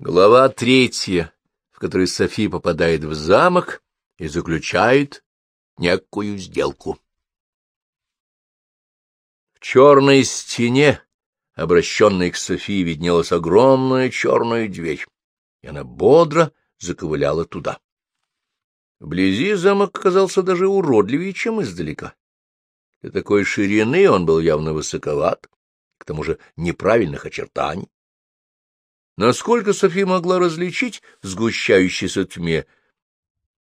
Глава третья, в которой София попадает в замок и заключает некую сделку. В черной стене, обращенной к Софии, виднелась огромная черная дверь, и она бодро заковыляла туда. Вблизи замок казался даже уродливее, чем издалека. Для такой ширины он был явно высоковат, к тому же неправильных очертаний. Насколько София могла различить в сгущающейся тьме,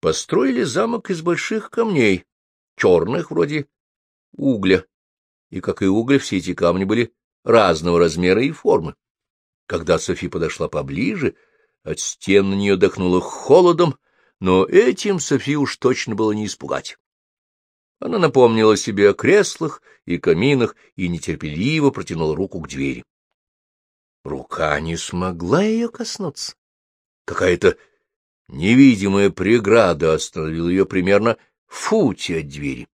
построили замок из больших камней, черных, вроде угля, и, как и уголь, все эти камни были разного размера и формы. Когда София подошла поближе, от стен на нее дохнуло холодом, но этим Софи уж точно было не испугать. Она напомнила себе о креслах и каминах и нетерпеливо протянула руку к двери. Рука не смогла ее коснуться. Какая-то невидимая преграда остановила ее примерно в футе от двери.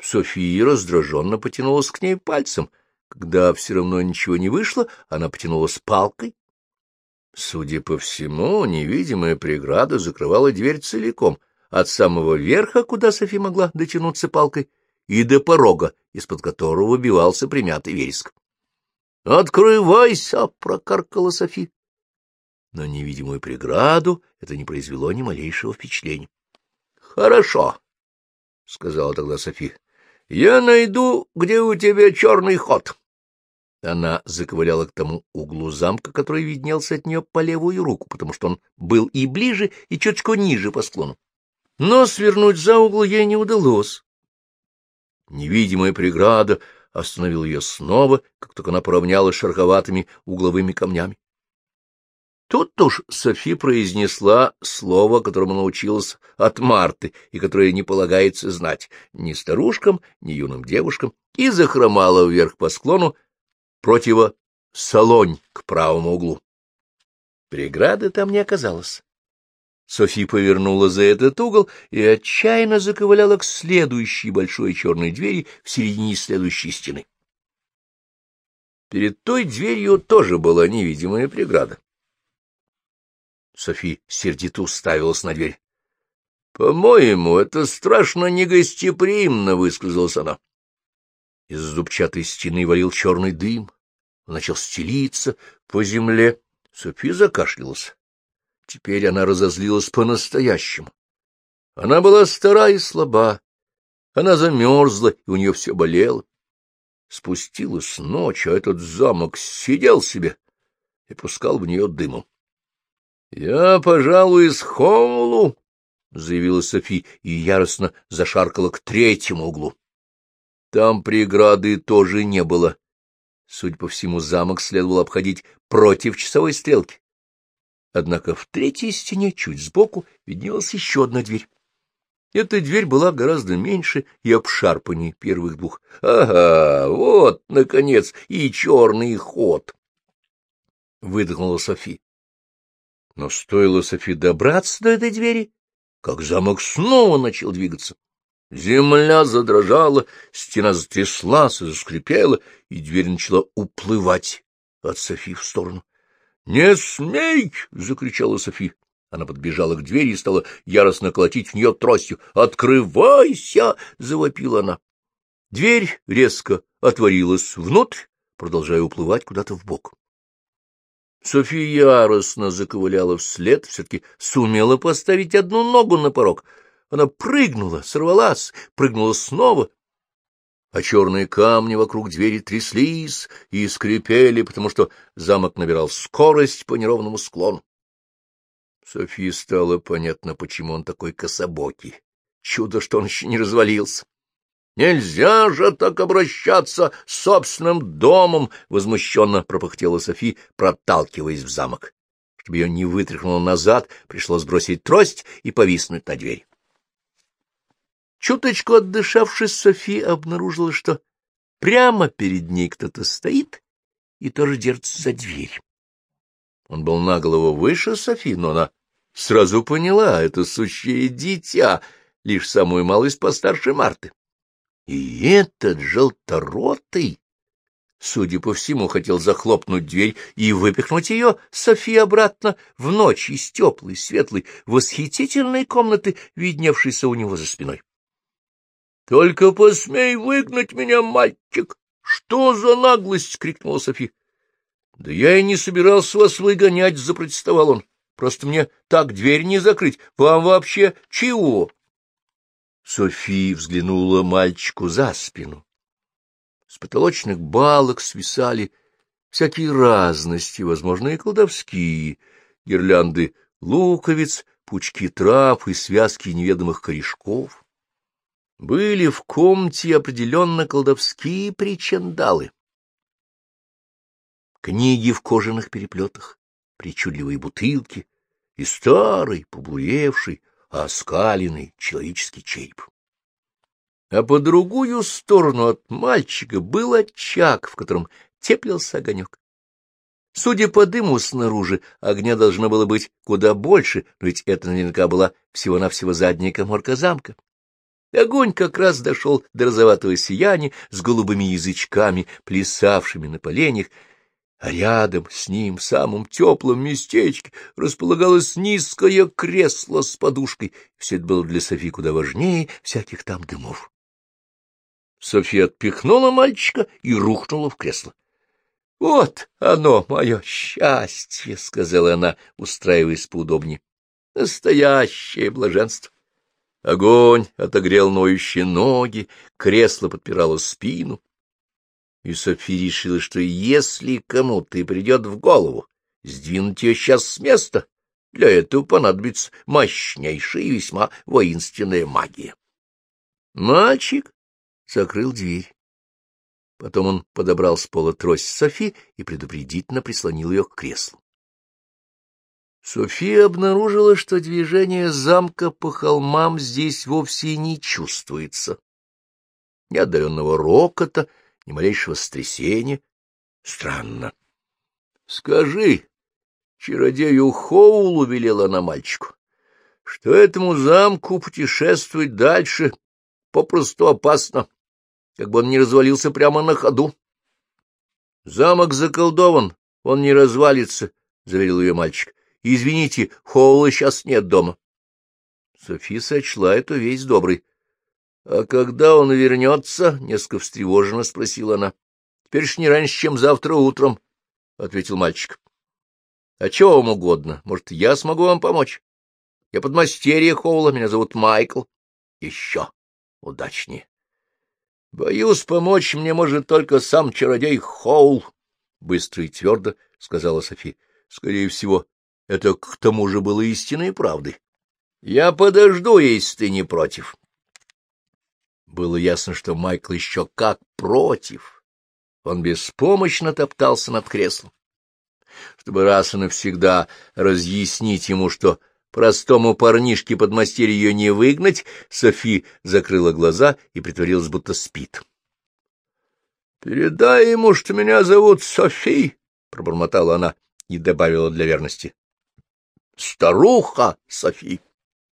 София раздраженно потянулась к ней пальцем. Когда все равно ничего не вышло, она потянулась палкой. Судя по всему, невидимая преграда закрывала дверь целиком, от самого верха, куда София могла дотянуться палкой, и до порога, из-под которого выбивался примятый вереск. «Открывайся!» — прокаркала Софи. На невидимую преграду это не произвело ни малейшего впечатления. «Хорошо», — сказала тогда Софи. «Я найду, где у тебя черный ход». Она заковыляла к тому углу замка, который виднелся от нее по левую руку, потому что он был и ближе, и чуточку ниже по склону. Но свернуть за угол ей не удалось. Невидимая преграда остановил ее снова, как только она поравнялась шероховатыми угловыми камнями. Тут уж Софи произнесла слово, которому научилась от Марты и которое не полагается знать ни старушкам, ни юным девушкам, и захромала вверх по склону противо салонь к правому углу. Преграды там не оказалось. Софи повернула за этот угол и отчаянно заковыляла к следующей большой черной двери в середине следующей стены. Перед той дверью тоже была невидимая преграда. Софи сердито уставилась на дверь. — По-моему, это страшно негостеприимно, — высказалась она. Из зубчатой стены валил черный дым. Начал стелиться по земле. Софи закашлялась. Теперь она разозлилась по-настоящему. Она была стара и слаба. Она замерзла, и у нее все болело. Спустилась ночь, а этот замок сидел себе и пускал в нее дымом. — Я, пожалуй, из Хомлу, — заявила Софи и яростно зашаркала к третьему углу. Там преграды тоже не было. Судя по всему, замок следовало обходить против часовой стрелки. Однако в третьей стене, чуть сбоку, виднелась еще одна дверь. Эта дверь была гораздо меньше и обшарпаннее первых двух. Ага, вот, наконец, и черный ход! — выдохнула Софи. Но стоило Софи добраться до этой двери, как замок снова начал двигаться. Земля задрожала, стена затряслась и заскрипела, и дверь начала уплывать от Софи в сторону. «Не смей!» — закричала Софи. Она подбежала к двери и стала яростно колотить в нее тростью. «Открывайся!» — завопила она. Дверь резко отворилась внутрь, продолжая уплывать куда-то в бок. София яростно заковыляла вслед, все-таки сумела поставить одну ногу на порог. Она прыгнула, сорвалась, прыгнула снова а черные камни вокруг двери тряслись и скрипели, потому что замок набирал скорость по неровному склону. Софии стало понятно, почему он такой кособокий. Чудо, что он еще не развалился. «Нельзя же так обращаться с собственным домом!» — возмущенно пропыхтела Софи, проталкиваясь в замок. Чтобы ее не вытряхнуло назад, пришлось бросить трость и повиснуть на дверь. Чуточку отдышавшись, Софи обнаружила, что прямо перед ней кто-то стоит и тоже держится за дверь. Он был на голову выше Софи, но она сразу поняла, это сущее дитя, лишь самую малость постарше Марты. И этот желторотый судя по всему, хотел захлопнуть дверь и выпихнуть ее, Софи, обратно в ночь из теплой, светлой, восхитительной комнаты, видневшейся у него за спиной. — Только посмей выгнать меня, мальчик! Что за наглость! — крикнула Софи. — Да я и не собирался вас выгонять, — запротестовал он. — Просто мне так дверь не закрыть. Вам вообще чего? Софи взглянула мальчику за спину. С потолочных балок свисали всякие разности, возможно, и колдовские, гирлянды луковиц, пучки трав и связки неведомых корешков. Были в комнате определенно колдовские причандалы. Книги в кожаных переплетах, причудливые бутылки и старый, побуревший, оскаленный человеческий череп а по другую сторону от мальчика был очаг, в котором теплился огонек. Судя по дыму снаружи, огня должно было быть куда больше, ведь это наверняка была всего-навсего задняя коморка замка. Огонь как раз дошел до розоватого сияния с голубыми язычками, плясавшими на поленьях, а рядом с ним, в самом теплом местечке, располагалось низкое кресло с подушкой. Все это было для Софи куда важнее всяких там дымов. София отпихнула мальчика и рухнула в кресло. — Вот оно, мое счастье, — сказала она, устраиваясь поудобнее. — Настоящее блаженство. Огонь отогрел ноющие ноги, кресло подпирало спину. И София решила, что если кому-то и придет в голову сдвинуть ее сейчас с места, для этого понадобится мощнейшая и весьма воинственная магия. Мальчик закрыл дверь. Потом он подобрал с пола трость Софи и предупредительно прислонил ее к креслу. София обнаружила, что движение замка по холмам здесь вовсе не чувствуется. Ни отдаленного рокота, ни малейшего стрясения. Странно. — Скажи, чародею Хоулу велела она мальчику, что этому замку путешествовать дальше попросту опасно как бы он не развалился прямо на ходу. — Замок заколдован, он не развалится, — заверил ее мальчик. — Извините, Хоула сейчас нет дома. Софи сочла эту весь добрый. — А когда он вернется? — несколько встревоженно спросила она. — Теперь ж не раньше, чем завтра утром, — ответил мальчик. — А чего вам угодно? Может, я смогу вам помочь? Я подмастерье Хоула, меня зовут Майкл. Еще удачнее. — Боюсь, помочь мне может только сам чародей Хоул, — быстро и твердо сказала Софи. — Скорее всего, это к тому же было истинной правдой. Я подожду, если ты не против. Было ясно, что Майкл еще как против. Он беспомощно топтался над креслом. Чтобы раз и навсегда разъяснить ему, что Простому парнишке подмастерье ее не выгнать, Софи закрыла глаза и притворилась, будто спит. — Передай ему, что меня зовут Софи, — пробормотала она и добавила для верности. — Старуха Софи.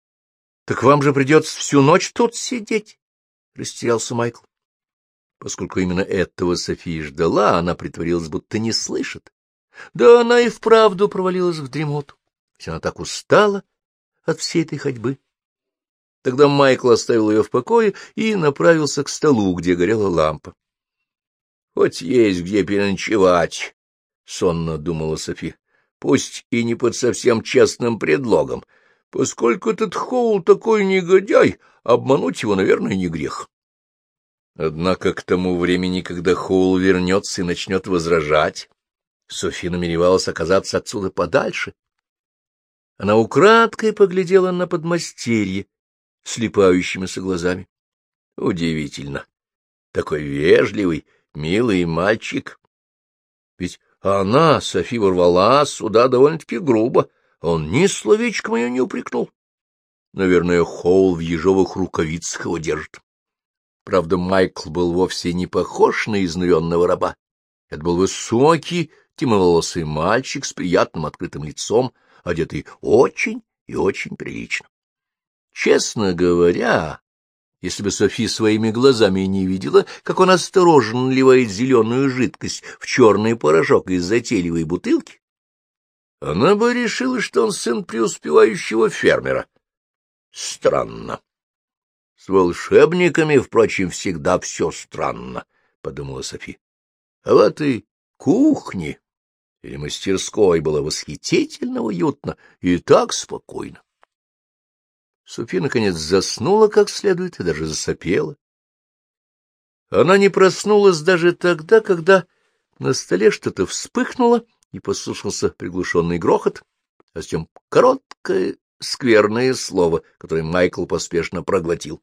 — Так вам же придется всю ночь тут сидеть, — растерялся Майкл. Поскольку именно этого София ждала, она притворилась, будто не слышит. Да она и вправду провалилась в дремоту. Ведь она так устала от всей этой ходьбы. Тогда Майкл оставил ее в покое и направился к столу, где горела лампа. — Хоть есть где переночевать, — сонно думала Софи, — пусть и не под совсем честным предлогом. Поскольку этот Хоул такой негодяй, обмануть его, наверное, не грех. Однако к тому времени, когда Хоул вернется и начнет возражать, Софи намеревалась оказаться отсюда подальше, она украдкой поглядела на подмастерье слепающимися глазами. Удивительно. Такой вежливый, милый мальчик. Ведь она, Софи, ворвалась сюда довольно-таки грубо, а он ни словечком ее не упрекнул. Наверное, Хоул в ежовых рукавицах его держит. Правда, Майкл был вовсе не похож на изнуренного раба. Это был высокий, темноволосый мальчик с приятным открытым лицом, одетый очень и очень прилично. Честно говоря, если бы Софи своими глазами не видела, как он осторожно наливает зеленую жидкость в черный порошок из затейливой бутылки, она бы решила, что он сын преуспевающего фермера. Странно. С волшебниками, впрочем, всегда все странно, — подумала Софи. А в этой кухне или мастерской было восхитительно уютно и так спокойно. Софи, наконец, заснула как следует и даже засопела. Она не проснулась даже тогда, когда на столе что-то вспыхнуло, и послушался приглушенный грохот, а затем короткое, скверное слово, которое Майкл поспешно проглотил.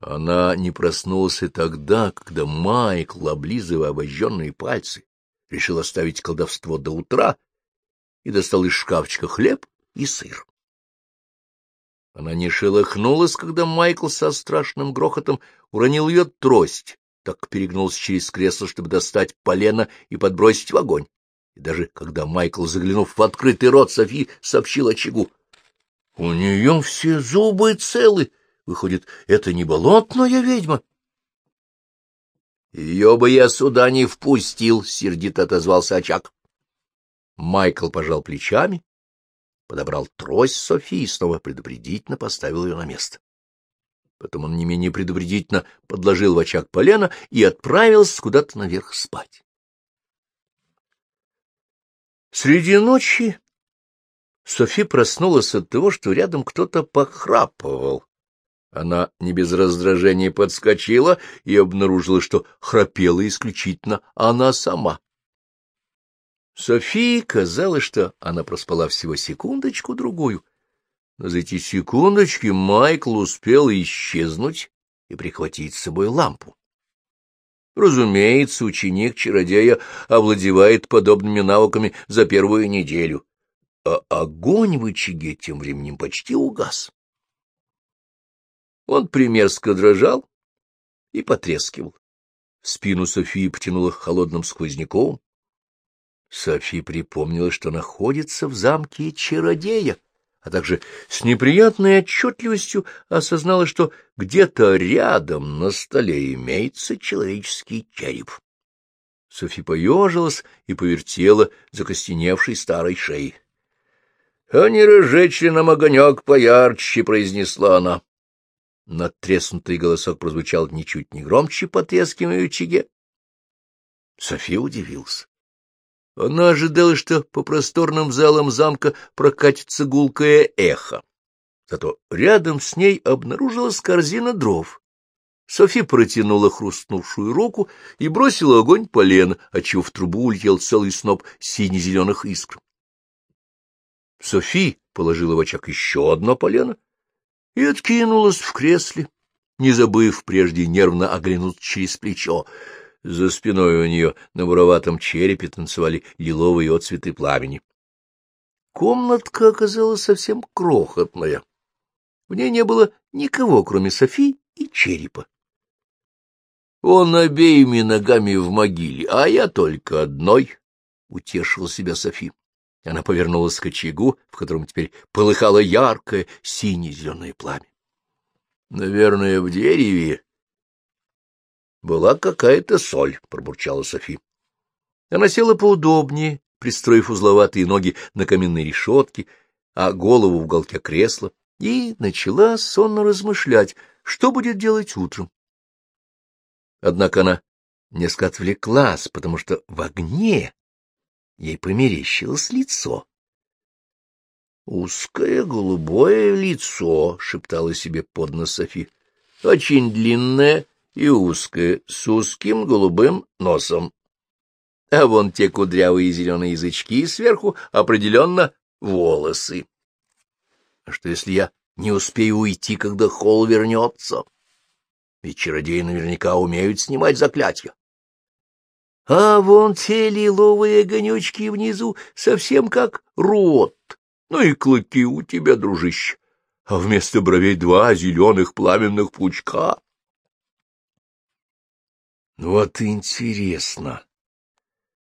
Она не проснулась и тогда, когда Майкл, облизывая обожженные пальцы, решил оставить колдовство до утра и достал из шкафчика хлеб и сыр. Она не шелохнулась, когда Майкл со страшным грохотом уронил ее трость, так перегнулся через кресло, чтобы достать полено и подбросить в огонь. И даже когда Майкл, заглянув в открытый рот, Софи сообщил очагу. — У нее все зубы целы. Выходит, это не болотная ведьма? — Ее бы я сюда не впустил, — сердито отозвался очаг. Майкл пожал плечами подобрал трость Софии и снова предупредительно поставил ее на место. Потом он не менее предупредительно подложил в очаг полено и отправился куда-то наверх спать. Среди ночи Софи проснулась от того, что рядом кто-то похрапывал. Она не без раздражения подскочила и обнаружила, что храпела исключительно она сама. Софии казалось, что она проспала всего секундочку-другую, но за эти секундочки Майкл успел исчезнуть и прихватить с собой лампу. Разумеется, ученик-чародея овладевает подобными навыками за первую неделю, а огонь в очаге тем временем почти угас. Он примерзко дрожал и потрескивал. Спину Софии потянуло холодным сквозняком, Софи припомнила, что находится в замке чародея, а также с неприятной отчетливостью осознала, что где-то рядом на столе имеется человеческий череп. Софи поежилась и повертела закостеневшей старой шеей. — А не разжечь ли нам огонек поярче? — произнесла она. Надтреснутый голосок прозвучал ничуть не громче потрескивая очаге. София удивился. Она ожидала, что по просторным залам замка прокатится гулкое эхо. Зато рядом с ней обнаружилась корзина дров. Софи протянула хрустнувшую руку и бросила огонь полено, отчего в трубу улетел целый сноп сине-зеленых искр. Софи положила в очаг еще одно полено и откинулась в кресле, не забыв прежде нервно оглянуть через плечо. За спиной у нее на буроватом черепе танцевали лиловые отцветы пламени. Комнатка оказалась совсем крохотная. В ней не было никого, кроме Софи и черепа. Он обеими ногами в могиле, а я только одной, — утешила себя Софи. Она повернулась к очагу, в котором теперь полыхало яркое сине-зеленое пламя. Наверное, в дереве была какая-то соль, — пробурчала Софи. Она села поудобнее, пристроив узловатые ноги на каменной решетке, а голову в уголке кресла, и начала сонно размышлять, что будет делать утром. Однако она несколько отвлеклась, потому что в огне ей померещилось лицо. «Узкое голубое лицо», — шептала себе под нос Софи, — «очень длинное, и узкая, с узким голубым носом. А вон те кудрявые зеленые язычки сверху определенно волосы. А что, если я не успею уйти, когда Холл вернется? Ведь чародеи наверняка умеют снимать заклятия. А вон те лиловые огонечки внизу, совсем как рот. Ну и клыки у тебя, дружище. А вместо бровей два зеленых пламенных пучка. Вот интересно.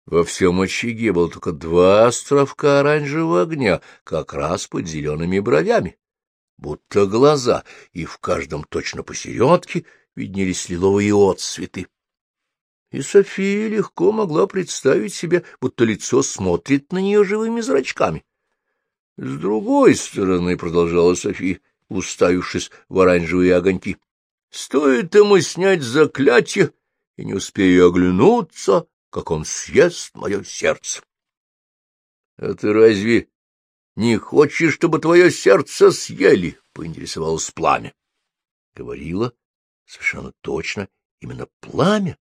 Во всем очаге было только два островка оранжевого огня, как раз под зелеными бровями. будто глаза, и в каждом точно посередке виднелись лиловые отцветы. И София легко могла представить себе, будто лицо смотрит на нее живыми зрачками. — С другой стороны, — продолжала София, уставившись в оранжевые огоньки, — стоит ему снять заклятие, и не успею оглянуться, как он съест мое сердце. — А ты разве не хочешь, чтобы твое сердце съели? — поинтересовалось пламя. Говорила совершенно точно именно пламя.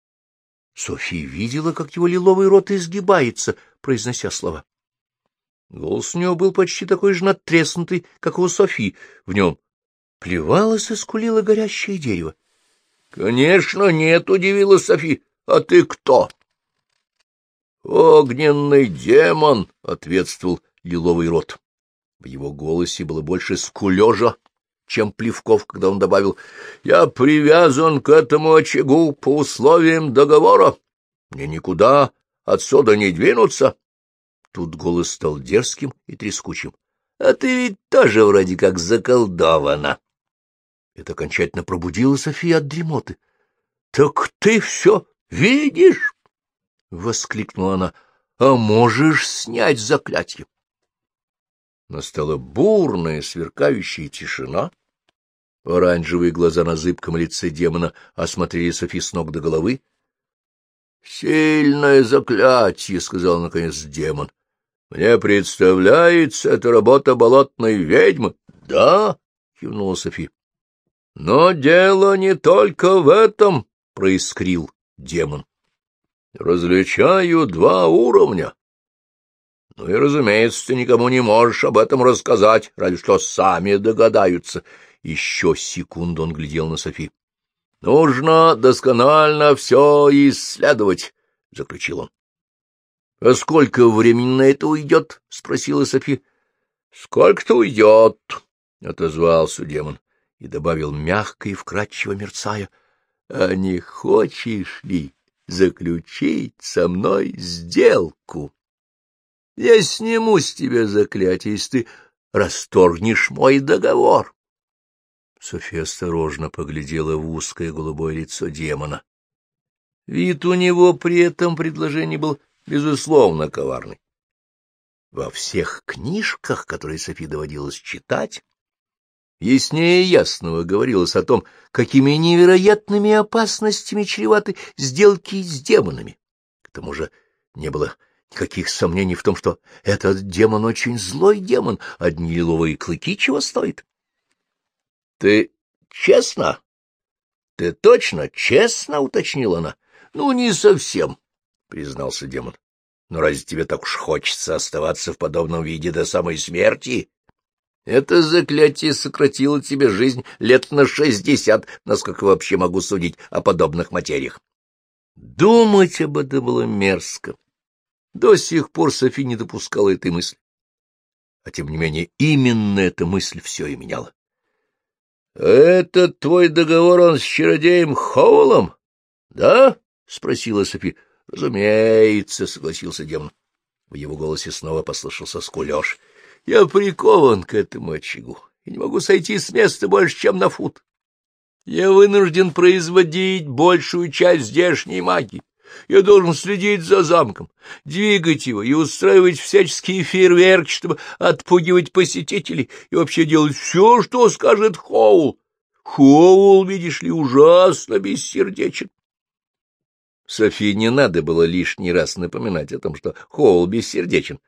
София видела, как его лиловый рот изгибается, произнося слова. Голос у него был почти такой же надтреснутый, как у Софии. В нем плевалось и скулило горящее дерево. — Конечно, нет, — удивилась Софи. — А ты кто? — Огненный демон, — ответствовал лиловый рот. В его голосе было больше скулежа, чем Плевков, когда он добавил, — Я привязан к этому очагу по условиям договора. Мне никуда отсюда не двинуться. Тут голос стал дерзким и трескучим. — А ты ведь тоже вроде как заколдована. Это окончательно пробудило Софию от дремоты. — Так ты все видишь? — воскликнула она. — А можешь снять заклятие? Настала бурная, сверкающая тишина. Оранжевые глаза на зыбком лице демона осмотрели Софи с ног до головы. — Сильное заклятие, — сказал наконец демон. — Мне представляется, это работа болотной ведьмы. — Да, — кивнула Софи. — Но дело не только в этом, — проискрил демон. — Различаю два уровня. Ну и, разумеется, ты никому не можешь об этом рассказать, разве что сами догадаются. Еще секунду он глядел на Софи. — Нужно досконально все исследовать, — заключил он. — А сколько времени на это уйдет? — спросила Софи. — Сколько-то уйдет, — отозвался демон и добавил мягко и вкрадчиво мерцая. — А не хочешь ли заключить со мной сделку? Я сниму с тебя заклятие, если ты расторгнешь мой договор. София осторожно поглядела в узкое голубое лицо демона. Вид у него при этом предложении был, безусловно, коварный. Во всех книжках, которые Софи доводилось читать, яснее ясного говорилось о том, какими невероятными опасностями чреваты сделки с демонами. К тому же не было никаких сомнений в том, что этот демон очень злой демон, одни лиловые клыки чего стоит. — Ты честно? — Ты точно честно? — уточнила она. — Ну, не совсем, — признался демон. — Но разве тебе так уж хочется оставаться в подобном виде до самой смерти? Это заклятие сократило тебе жизнь лет на шестьдесят, насколько вообще могу судить о подобных материях. Думать об этом было мерзко. До сих пор Софи не допускала этой мысли. А тем не менее, именно эта мысль все и меняла. — Это твой договор он с чародеем Хоулом? — Да? — спросила Софи. — Разумеется, — согласился демон. В его голосе снова послышался скулеж. — Я прикован к этому очагу и не могу сойти с места больше, чем на фут. Я вынужден производить большую часть здешней магии. Я должен следить за замком, двигать его и устраивать всяческие фейерверки, чтобы отпугивать посетителей и вообще делать все, что скажет Хоул. Хоул, видишь ли, ужасно бессердечен. Софии не надо было лишний раз напоминать о том, что Хоул бессердечен.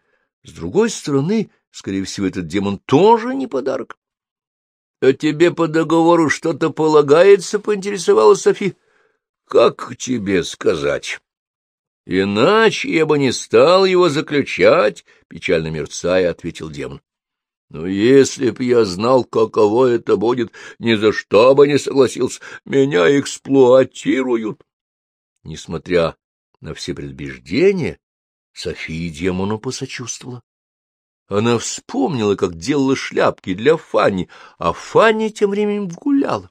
С другой стороны, скорее всего, этот демон тоже не подарок. — А тебе по договору что-то полагается? — поинтересовалась Софи. Как тебе сказать? Иначе я бы не стал его заключать, — печально мерцая, — ответил демон. Но если б я знал, каково это будет, ни за что бы не согласился. Меня эксплуатируют. Несмотря на все предубеждения, София демону посочувствовала. Она вспомнила, как делала шляпки для Фанни, а Фанни тем временем гуляла.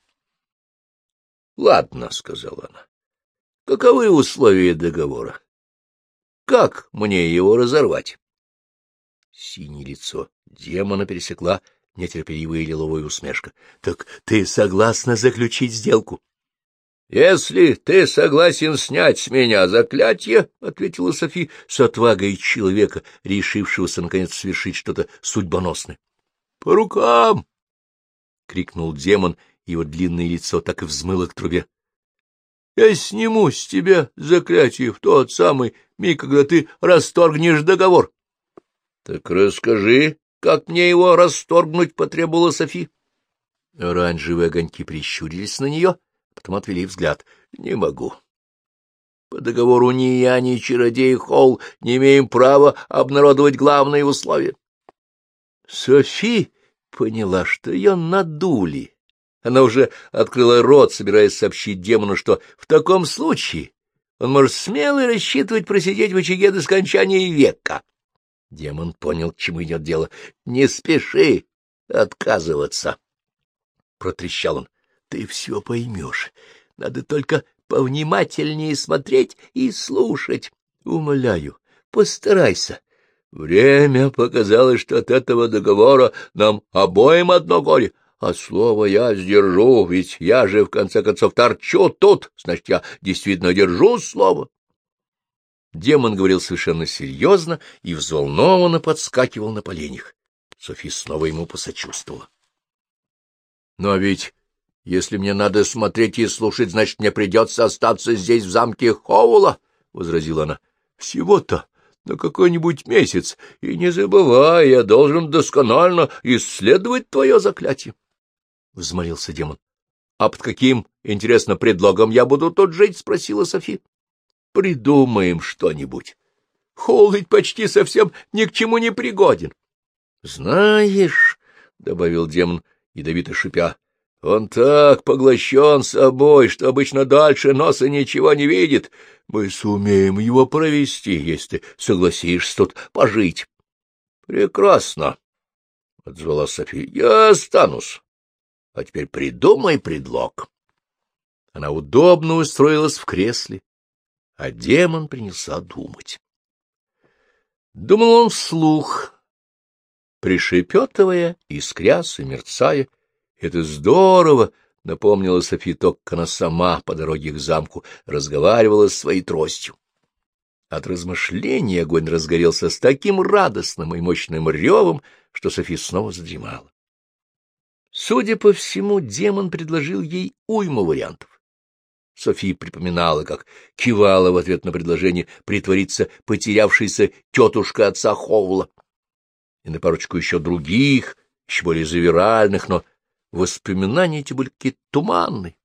— Ладно, — сказала она, Каковы условия договора? Как мне его разорвать? Синее лицо демона пересекла нетерпеливая лиловая усмешка. — Так ты согласна заключить сделку? — Если ты согласен снять с меня заклятие, — ответила Софи с отвагой человека, решившегося, наконец, совершить что-то судьбоносное. — По рукам! — крикнул демон, его длинное лицо так и взмыло к трубе. — Я сниму с тебя заклятие в тот самый миг, когда ты расторгнешь договор. — Так расскажи, как мне его расторгнуть, — потребовала Софи. Оранжевые огоньки прищурились на нее, потом отвели взгляд. — Не могу. По договору ни я, ни чародей Холл не имеем права обнародовать главные условия. Софи поняла, что ее надули. Она уже открыла рот, собираясь сообщить демону, что в таком случае он может смело рассчитывать просидеть в очаге до скончания века. Демон понял, к чему идет дело. — Не спеши отказываться, — протрещал он. — Ты все поймешь. Надо только повнимательнее смотреть и слушать. Умоляю, постарайся. Время показало, что от этого договора нам обоим одно горе, а слово я сдержу, ведь я же, в конце концов, торчу тут, значит, я действительно держу слово. Демон говорил совершенно серьезно и взволнованно подскакивал на поленях. Софи снова ему посочувствовала. — Но ведь если мне надо смотреть и слушать, значит, мне придется остаться здесь, в замке Хоула, — возразила она. — Всего-то на какой-нибудь месяц, и не забывай, я должен досконально исследовать твое заклятие. — взмолился демон. — А под каким, интересно, предлогом я буду тут жить? — спросила Софи. — Придумаем что-нибудь. Холл ведь почти совсем ни к чему не пригоден. — Знаешь, — добавил демон, ядовито шипя, — он так поглощен собой, что обычно дальше носа ничего не видит. Мы сумеем его провести, если ты согласишься тут пожить. — Прекрасно, — отзвала София. — Я останусь. А теперь придумай предлог. Она удобно устроилась в кресле, а демон принялся думать. Думал он вслух, пришепетывая, искрясь и мерцая. Это здорово! — напомнила Софи то, как она сама по дороге к замку разговаривала с своей тростью. От размышлений огонь разгорелся с таким радостным и мощным ревом, что Софи снова задремала. Судя по всему, демон предложил ей уйму вариантов. София припоминала, как кивала в ответ на предложение притвориться потерявшейся тетушка отца Хоула и на парочку еще других, еще более завиральных, но воспоминания эти были какие-то туманные.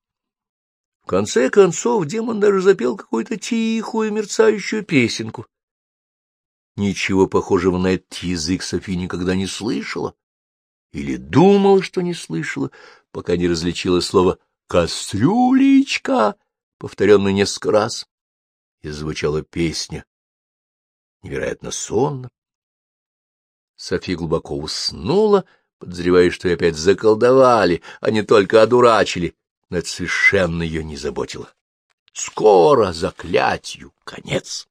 В конце концов демон даже запел какую-то тихую мерцающую песенку. Ничего похожего на этот язык София никогда не слышала. Или думала, что не слышала, пока не различила слово «кастрюлечка», повторенное несколько раз. И звучала песня, невероятно сонно, София глубоко уснула, подозревая, что ее опять заколдовали, а не только одурачили, но это совершенно ее не заботило. Скоро заклятию конец.